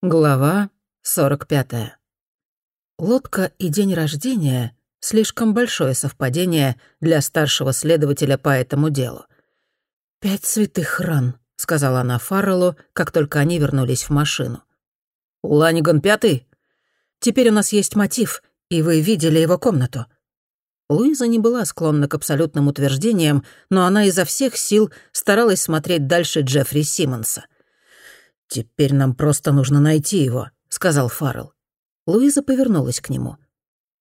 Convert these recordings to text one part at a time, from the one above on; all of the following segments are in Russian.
Глава 45. Лодка и день рождения — слишком большое совпадение для старшего следователя по этому делу. «Пять святых ран», — сказала она Фарреллу, как только они вернулись в машину. «Ланиган пятый?» «Теперь у нас есть мотив, и вы видели его комнату». Луиза не была склонна к абсолютным утверждениям, но она изо всех сил старалась смотреть дальше Джеффри Симмонса — «Теперь нам просто нужно найти его», — сказал Фаррелл. Луиза повернулась к нему.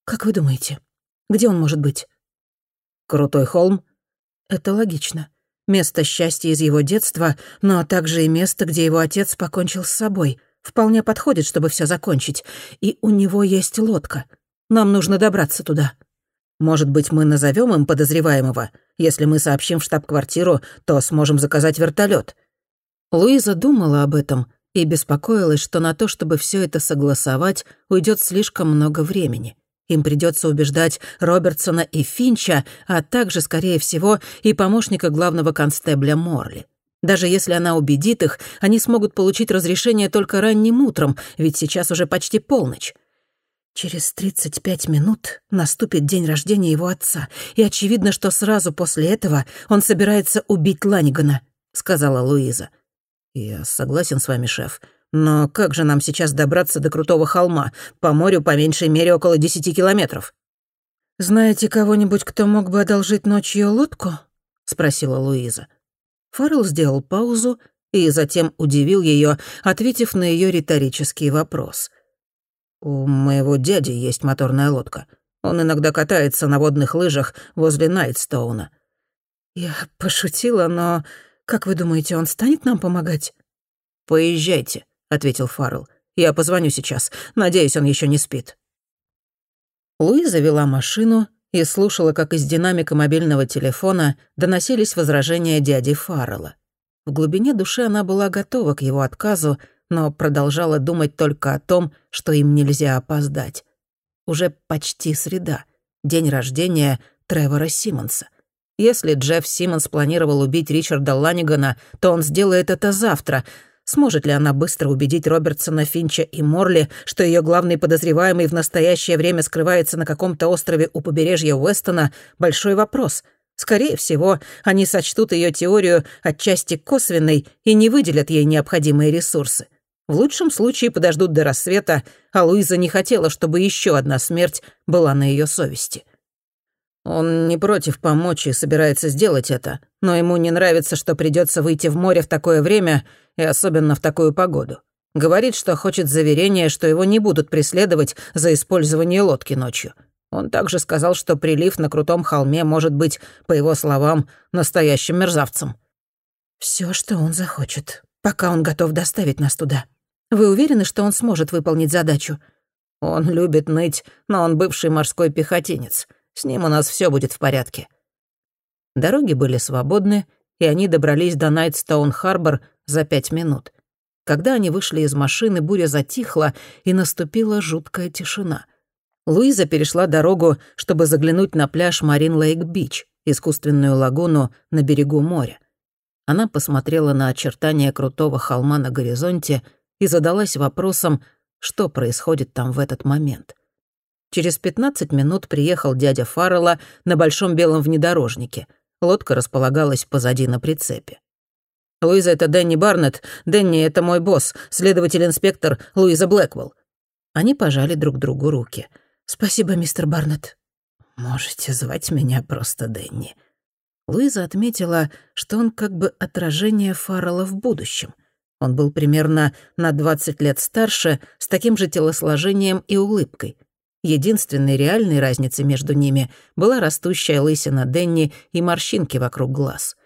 «Как вы думаете, где он может быть?» «Крутой холм?» «Это логично. Место счастья из его детства, но также и место, где его отец покончил с собой. Вполне подходит, чтобы все закончить. И у него есть лодка. Нам нужно добраться туда». «Может быть, мы назовем им подозреваемого? Если мы сообщим в штаб-квартиру, то сможем заказать вертолет. Луиза думала об этом и беспокоилась, что на то, чтобы все это согласовать, уйдет слишком много времени. Им придется убеждать Робертсона и Финча, а также, скорее всего, и помощника главного констебля Морли. Даже если она убедит их, они смогут получить разрешение только ранним утром, ведь сейчас уже почти полночь. Через 35 минут наступит день рождения его отца, и очевидно, что сразу после этого он собирается убить Ланигана, сказала Луиза. «Я согласен с вами, шеф. Но как же нам сейчас добраться до крутого холма? По морю по меньшей мере около десяти километров». «Знаете кого-нибудь, кто мог бы одолжить ночью лодку?» — спросила Луиза. Фаррелл сделал паузу и затем удивил ее, ответив на ее риторический вопрос. «У моего дяди есть моторная лодка. Он иногда катается на водных лыжах возле Найтстоуна». «Я пошутила, но как вы думаете, он станет нам помогать?» «Поезжайте», — ответил Фаррелл. «Я позвоню сейчас. Надеюсь, он еще не спит». Луиза вела машину и слушала, как из динамика мобильного телефона доносились возражения дяди Фаррелла. В глубине души она была готова к его отказу, но продолжала думать только о том, что им нельзя опоздать. Уже почти среда, день рождения Тревора Симмонса. Если Джефф Симмонс планировал убить Ричарда Ланигана, то он сделает это завтра. Сможет ли она быстро убедить Робертсона, Финча и Морли, что ее главный подозреваемый в настоящее время скрывается на каком-то острове у побережья Уэстона — большой вопрос. Скорее всего, они сочтут ее теорию отчасти косвенной и не выделят ей необходимые ресурсы. В лучшем случае подождут до рассвета, а Луиза не хотела, чтобы еще одна смерть была на ее совести. Он не против помочь и собирается сделать это, но ему не нравится, что придется выйти в море в такое время и особенно в такую погоду. Говорит, что хочет заверения, что его не будут преследовать за использование лодки ночью. Он также сказал, что прилив на крутом холме может быть, по его словам, настоящим мерзавцем. Все, что он захочет, пока он готов доставить нас туда. Вы уверены, что он сможет выполнить задачу? Он любит ныть, но он бывший морской пехотинец. С ним у нас все будет в порядке». Дороги были свободны, и они добрались до Найтстоун-Харбор за пять минут. Когда они вышли из машины, буря затихла, и наступила жуткая тишина. Луиза перешла дорогу, чтобы заглянуть на пляж Марин-Лейк-Бич, искусственную лагуну на берегу моря. Она посмотрела на очертания крутого холма на горизонте и задалась вопросом, что происходит там в этот момент. Через 15 минут приехал дядя Фаррелла на большом белом внедорожнике. Лодка располагалась позади на прицепе. «Луиза, это Дэнни Барнетт. Дэнни — это мой босс, следователь-инспектор Луиза Блэквелл». Они пожали друг другу руки. «Спасибо, мистер Барнетт». «Можете звать меня просто Дэнни». Луиза отметила, что он как бы отражение Фаррелла в будущем. Он был примерно на 20 лет старше, с таким же телосложением и улыбкой — Единственной реальной разницей между ними была растущая лысина Денни и морщинки вокруг глаз.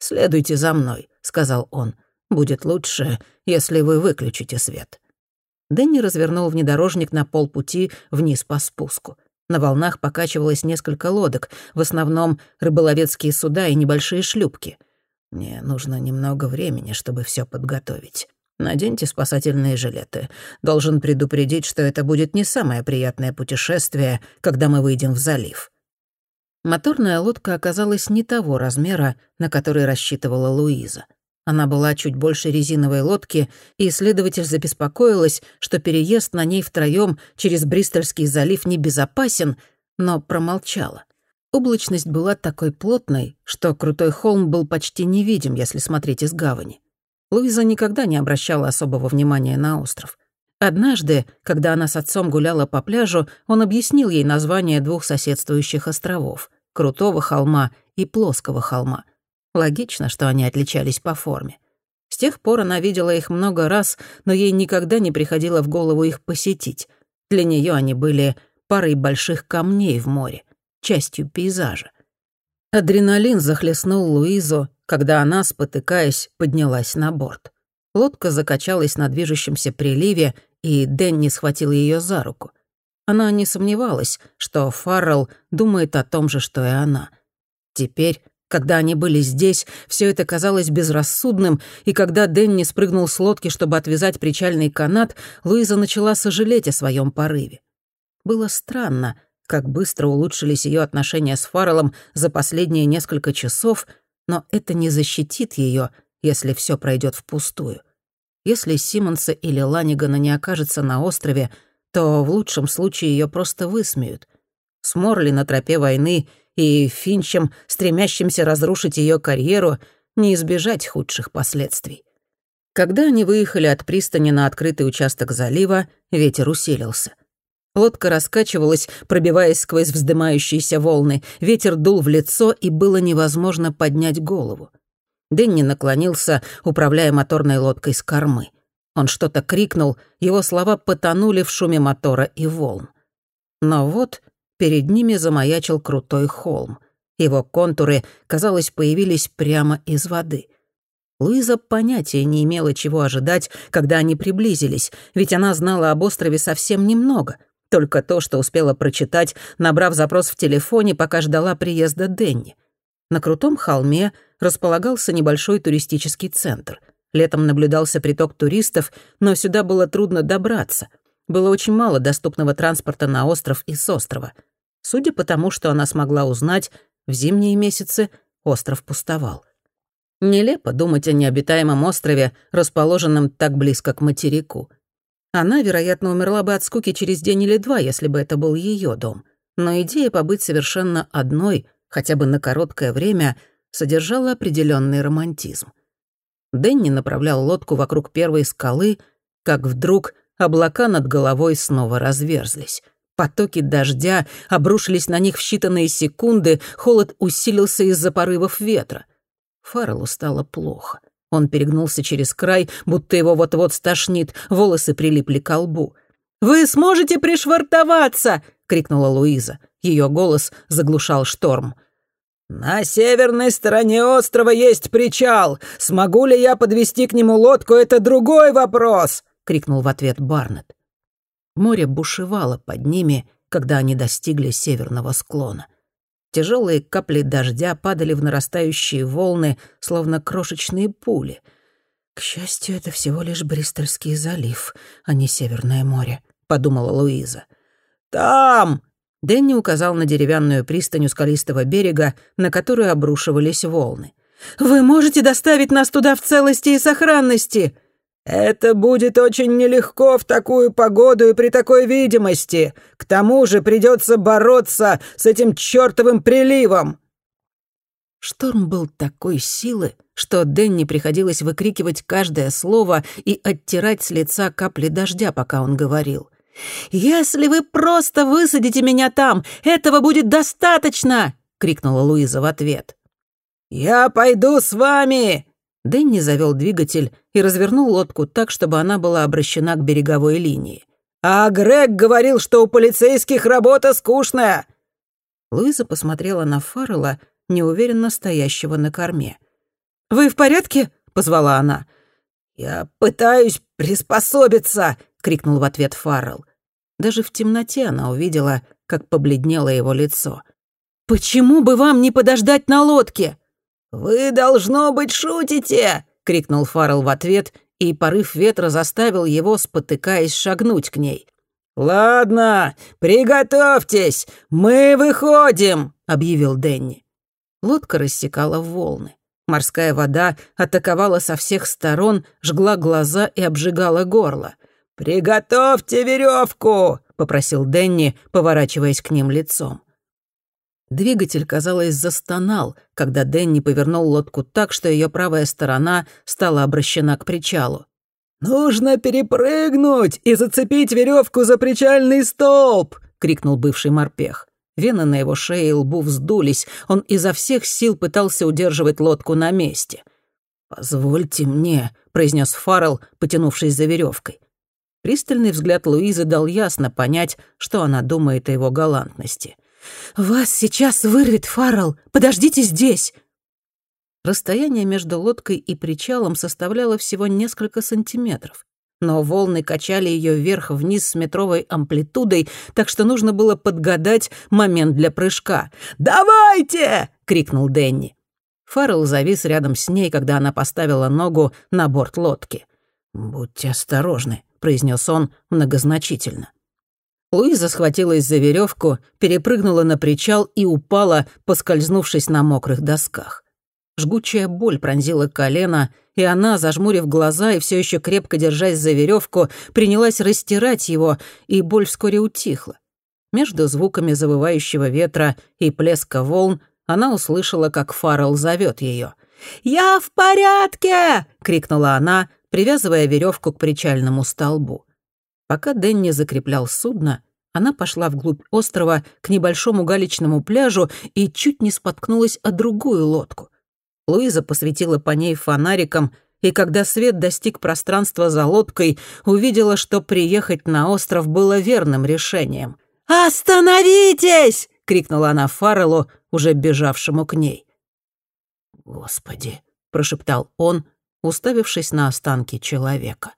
«Следуйте за мной», — сказал он. «Будет лучше, если вы выключите свет». Дэнни развернул внедорожник на полпути вниз по спуску. На волнах покачивалось несколько лодок, в основном рыболовецкие суда и небольшие шлюпки. «Мне нужно немного времени, чтобы все подготовить. Наденьте спасательные жилеты. Должен предупредить, что это будет не самое приятное путешествие, когда мы выйдем в залив». Моторная лодка оказалась не того размера, на который рассчитывала Луиза. Она была чуть больше резиновой лодки, и исследователь забеспокоилась, что переезд на ней втроём через Бристольский залив небезопасен, но промолчала. Облачность была такой плотной, что крутой холм был почти невидим, если смотреть из гавани. Луиза никогда не обращала особого внимания на остров. Однажды, когда она с отцом гуляла по пляжу, он объяснил ей название двух соседствующих островов — Крутого холма и Плоского холма — Логично, что они отличались по форме. С тех пор она видела их много раз, но ей никогда не приходило в голову их посетить. Для нее они были парой больших камней в море, частью пейзажа. Адреналин захлестнул Луизу, когда она, спотыкаясь, поднялась на борт. Лодка закачалась на движущемся приливе, и Дэнни схватил ее за руку. Она не сомневалась, что Фаррелл думает о том же, что и она. Теперь когда они были здесь, все это казалось безрассудным, и когда Дэнни спрыгнул с лодки, чтобы отвязать причальный канат, Луиза начала сожалеть о своем порыве. Было странно, как быстро улучшились ее отношения с Фарреллом за последние несколько часов, но это не защитит ее, если все пройдет впустую. Если Симмонса или Ланигана не окажется на острове, то в лучшем случае ее просто высмеют. С Морли на тропе войны — и Финчем, стремящимся разрушить ее карьеру, не избежать худших последствий. Когда они выехали от пристани на открытый участок залива, ветер усилился. Лодка раскачивалась, пробиваясь сквозь вздымающиеся волны, ветер дул в лицо, и было невозможно поднять голову. Дэнни наклонился, управляя моторной лодкой с кормы. Он что-то крикнул, его слова потонули в шуме мотора и волн. Но вот перед ними замаячил крутой холм. Его контуры, казалось, появились прямо из воды. Луиза понятия не имела, чего ожидать, когда они приблизились, ведь она знала об острове совсем немного, только то, что успела прочитать, набрав запрос в телефоне, пока ждала приезда Денни. На крутом холме располагался небольшой туристический центр. Летом наблюдался приток туристов, но сюда было трудно добраться — было очень мало доступного транспорта на остров и с острова. Судя по тому, что она смогла узнать, в зимние месяцы остров пустовал. Нелепо думать о необитаемом острове, расположенном так близко к материку. Она, вероятно, умерла бы от скуки через день или два, если бы это был ее дом. Но идея побыть совершенно одной, хотя бы на короткое время, содержала определенный романтизм. Дэнни направлял лодку вокруг первой скалы, как вдруг Облака над головой снова разверзлись. Потоки дождя обрушились на них в считанные секунды, холод усилился из-за порывов ветра. Фарреллу стало плохо. Он перегнулся через край, будто его вот-вот стошнит, волосы прилипли к лбу. «Вы сможете пришвартоваться!» — крикнула Луиза. Ее голос заглушал шторм. «На северной стороне острова есть причал. Смогу ли я подвести к нему лодку, это другой вопрос!» крикнул в ответ Барнетт. Море бушевало под ними, когда они достигли северного склона. Тяжелые капли дождя падали в нарастающие волны, словно крошечные пули. «К счастью, это всего лишь Бристольский залив, а не Северное море», — подумала Луиза. «Там!» — Дэнни указал на деревянную пристань у скалистого берега, на которую обрушивались волны. «Вы можете доставить нас туда в целости и сохранности?» «Это будет очень нелегко в такую погоду и при такой видимости. К тому же придется бороться с этим чертовым приливом». Шторм был такой силы, что Дэнни приходилось выкрикивать каждое слово и оттирать с лица капли дождя, пока он говорил. «Если вы просто высадите меня там, этого будет достаточно!» — крикнула Луиза в ответ. «Я пойду с вами!» Дэнни завел двигатель и развернул лодку так, чтобы она была обращена к береговой линии. «А Грег говорил, что у полицейских работа скучная!» Луиза посмотрела на Фаррелла, неуверенно стоящего на корме. «Вы в порядке?» — позвала она. «Я пытаюсь приспособиться!» — крикнул в ответ Фаррелл. Даже в темноте она увидела, как побледнело его лицо. «Почему бы вам не подождать на лодке?» «Вы, должно быть, шутите!» — крикнул Фаррелл в ответ, и порыв ветра заставил его, спотыкаясь, шагнуть к ней. «Ладно, приготовьтесь, мы выходим!» — объявил Дэнни. Лодка рассекала волны. Морская вода атаковала со всех сторон, жгла глаза и обжигала горло. «Приготовьте веревку!» — попросил Денни, поворачиваясь к ним лицом. Двигатель, казалось, застонал, когда Денни повернул лодку так, что ее правая сторона стала обращена к причалу. «Нужно перепрыгнуть и зацепить веревку за причальный столб!» — крикнул бывший морпех. Вены на его шее и лбу вздулись, он изо всех сил пытался удерживать лодку на месте. «Позвольте мне», — произнес Фаррелл, потянувшись за веревкой. Пристальный взгляд Луизы дал ясно понять, что она думает о его галантности. «Вас сейчас вырвет, Фаррелл! Подождите здесь!» Расстояние между лодкой и причалом составляло всего несколько сантиметров. Но волны качали ее вверх-вниз с метровой амплитудой, так что нужно было подгадать момент для прыжка. «Давайте!» — крикнул Дэнни. Фаррелл завис рядом с ней, когда она поставила ногу на борт лодки. «Будьте осторожны», — произнес он многозначительно. Луиза схватилась за веревку, перепрыгнула на причал и упала, поскользнувшись на мокрых досках. Жгучая боль пронзила колено, и она, зажмурив глаза и все еще крепко держась за веревку, принялась растирать его, и боль вскоре утихла. Между звуками завывающего ветра и плеска волн она услышала, как Фаррелл зовет ее. «Я в порядке!» — крикнула она, привязывая веревку к причальному столбу. Пока Дэнни закреплял судно, она пошла вглубь острова к небольшому галечному пляжу и чуть не споткнулась о другую лодку. Луиза посветила по ней фонариком, и когда свет достиг пространства за лодкой, увидела, что приехать на остров было верным решением. «Остановитесь!» — крикнула она Фарреллу, уже бежавшему к ней. «Господи!» — прошептал он, уставившись на останки человека.